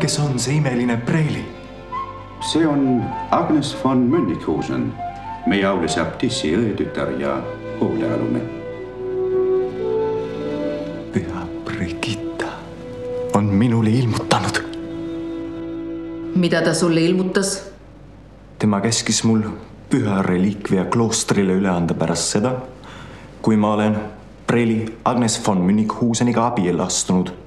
kes on see imeline Preili? see on Agnes von Münnikhusen, meie aulise abtissi õetütar ja hoolealune. püha Brigitta on minule ilmutanud. mida ta sulle ilmutas? tema käskis mul püha reliikvia kloostrile üle anda pärast seda, kui ma olen Preili Agnes von Münnikhuseniga abiellu astunud